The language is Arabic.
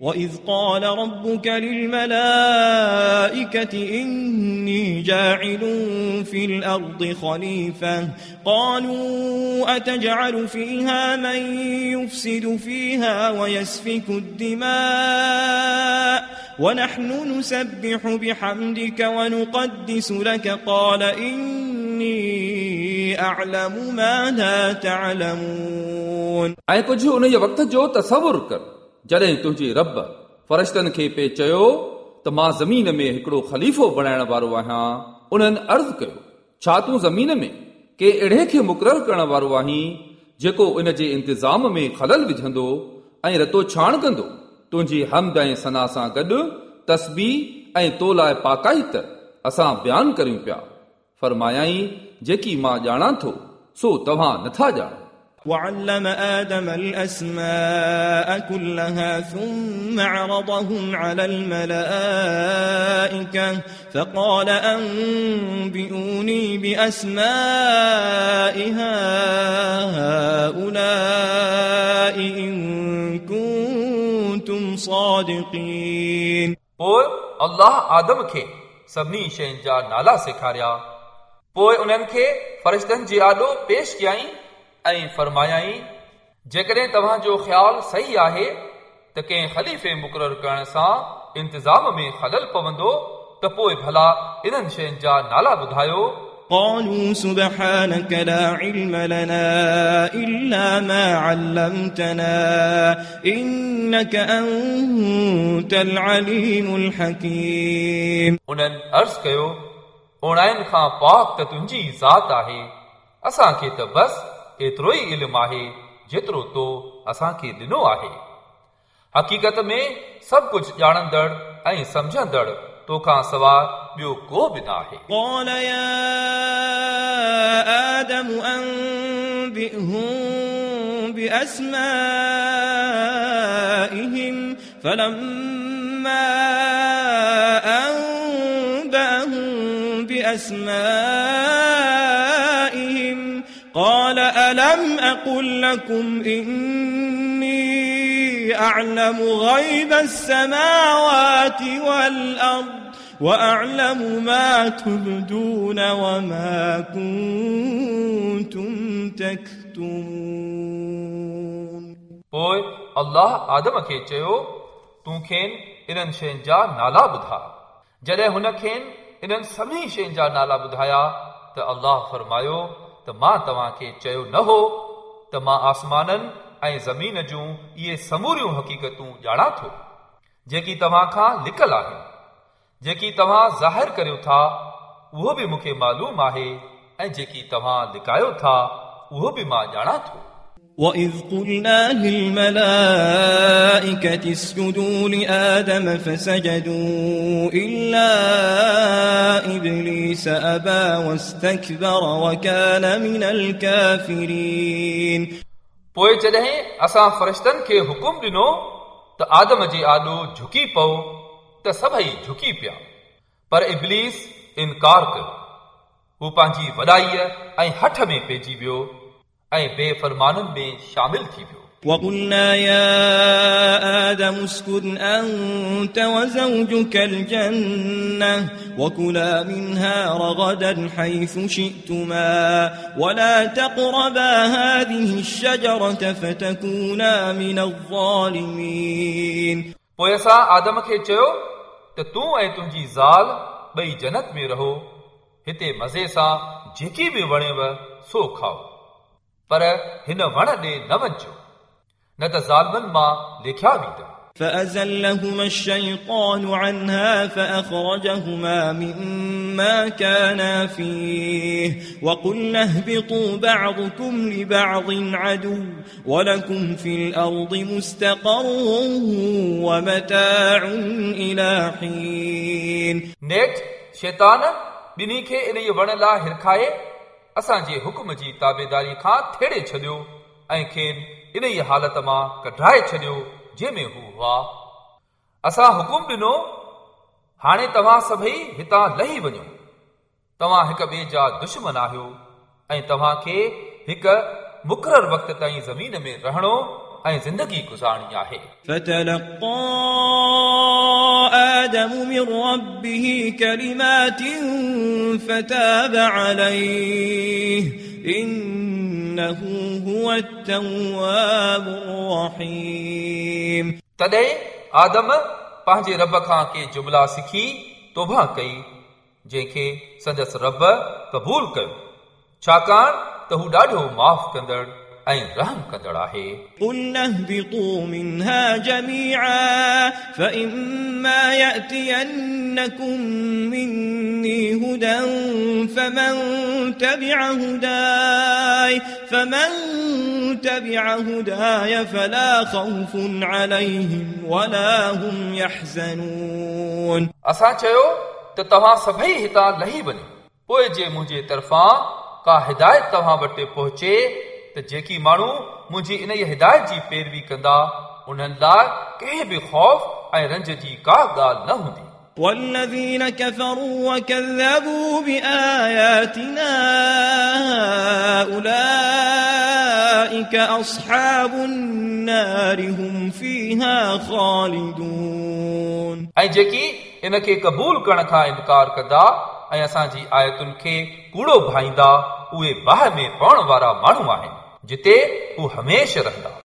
وإذ قال ربك للملائكة إني جاعل في الأرض خليفة قالوا أتجعل فيها من يفسد فيها ويسفك الدماء ونحن نسبح بحمدك ونقدس لك قال إني أعلم ما لا تعلمون أي كجھ ان وقت جو تصور کر جڏهن تنهنجي رب فرشتن کي پي چيو ته مان زمين ۾ هڪڙو خليفو بڻائڻ وارو آهيان انهن عرض ڪيو ڇا تون زمين ۾ ڪي اهڙي کي مقرر ڪرڻ وارو آهين جيڪو ان جي انتظام ۾ خلل وجهندو ۽ رتو ڇاڻ ڪندو؟ تنهنجي حمد ۽ سنها سان گڏ تسبي ۽ تو لاءِ پاڪائت اسان بيان ڪريون پيا. فرمايائي جيڪي مان ڄاڻان ٿو سو توهان نٿا ڄاڻو وعلم آدم الأسماء كلها ثم عرضهم على الملائكة فقال أنبئوني بأسماء هؤلاء إن كنتم صادقين पोइ अल्लाह आदम खे सभिनी शयुनि जा नाला सेखारिया पोइ उन्हनि खे फ़रिश्तनि जे आॾो पेश कयाई ऐं फरमायाई जेकॾहिं तव्हांजो ख़्यालु सही आहे त कंहिं ख़लीफ़े मुक़ररु करण सां इंतिज़ाम में ख़लल पवंदो त पोइ भला इन्हनि शयुनि जा नाला ॿुधायो قالوا سبحانك لا علم لنا إلا ما علمتنا إنك أنت العليم الحكيم उन्हनि अर्ज़ु कयो ओणाइनि खां पाक त तुंहिंजी ज़ात आहे असांखे त बसि एतिरो ई इल्मु आहे जेतिरो तो असांखे ॾिनो आहे हक़ीक़त में सभु कुझु ॼाणंदड़ ऐं सम्झंदड़ तोखां सवाइ ॿियो को बि न आहे قال يا آدم أنبئهم بأسمائهم فلما أنبأهم بأسمائهم قال ألم أقل لكم إني أعلم غيب السماوات والأرض وأعلم ما تبدون وما كنتم تكتمون पोइ अल्लाह आदम खे चयो तूं खेनि इन्हनि शयुनि जा नाला ॿुधा जॾहिं हुन खेनि इन्हनि सभिनी शयुनि जा नाला ॿुधाया त अल्लाह फरमायो ته مان توهان کي چيو نه هو ته مان آسمانن ۽ زمين جون اهي سموريون حقيقتون ڄاڻان ٿو جيڪي توهان کان لڪل آهن. جيڪي توهان ظاهر ڪريو ٿا اهو به مون کي معلوم آهي ۽ جيڪي توهان لڪايو ٿا اهو به مان ڄاڻان ٿو وإذ قلنا للملائكة اسجدوا لآدم فسجدوا إلا إبليس أبى واستكبر وكان من الكافرين पोइ जॾहिं असां फ़रिश्तनि खे हुकुम ॾिनो त आदम जे आॾो झुकी पओ त सभई झुकी पिया पर इब्लीस इनकार कयो हू पंहिंजी वॾाईअ ऐं हठ में पइजी वियो ऐं बेफ़रमाननि में शामिल थी वियो وقلنا يا آدم اسكن أنت وزوجك الجنة وكلا منها رغدا حيث شئتما ولا تقربا هذه الشجرة فتكونا من الظالمين पोइ असां आदम खे चयो त तूं ऐं तुंहिंजी ज़ाल ॿई जन्नत में रहो हिते मज़े सां जेकी बि वणेव सो खाओ पर हिन वण ॾे न वञिजो न त ज़ालमनि मां लिखिया वेंदा فأزلهما الشيطان عنها فأخرجهما مما كانا فيه وقلنا اهبطوا بعضكم لبعض عدو ولكم في الأرض مستقر ومتاع إلى حين नेठ शैतान ॿिन्ही खे इन ई वण लाइ हिरखाए اسان جي حڪم جي تابيداري کان ٿيڙي ڇڏيو ۽ کين ان ئي حالت مان ڪڍائي ڇڏيو جنهن ۾ هو هئا. اسان حڪم ڏنو هاڻي توهان سڀئي هتان لهي وڃو. توهان هڪ ٻئي جا دشمن آهيو ۽ توهان کي هڪ مقرر وقت تائين زمين ۾ رهڻو ۽ زندگي گزارڻي آهي فتلقى آدم من ربه كلمات فتاب عليه إنه هو التواب الرحيم तॾहिं आदम पंहिंजे रब खां के जुमला सिखी तोबा कई जंहिंखे संदसि रब क़बूल कयो छाकाणि त हू ॾाढो माफ़ कंदड़ ऐं रहम कंदड़ आहे قلنا اهبطوا منها جميعا فإما يأتينكم مني هدى فمن تبع هداي فمن تبع هداي فلا خوف عليهم ولا هم يحزنون असां चयो त तव्हां सभई हितां लही वञो पोइ जे मुंहिंजे तरफ़ां का हिदायत तव्हां वटि पहुचे त जेकी माण्हू मुंहिंजी इन हिदायत जी पैरवी कंदा उन्हनि लाइ कंहिं बि ख़ौफ़ ऐं रंज जी का ॻाल्हि न हूंदी والذين كفروا وكذبوا بآياتنا أولئك أصحاب النار هم فيها خالدون ऐं जेकी इन खे क़बूल करण खां इनकार कंदा ऐं असांजी आयतुनि खे कूड़ो भाईंदा उहे बाहि में पवण वारा माण्हू आहिनि جتیں وہ ہمیشہ رہتا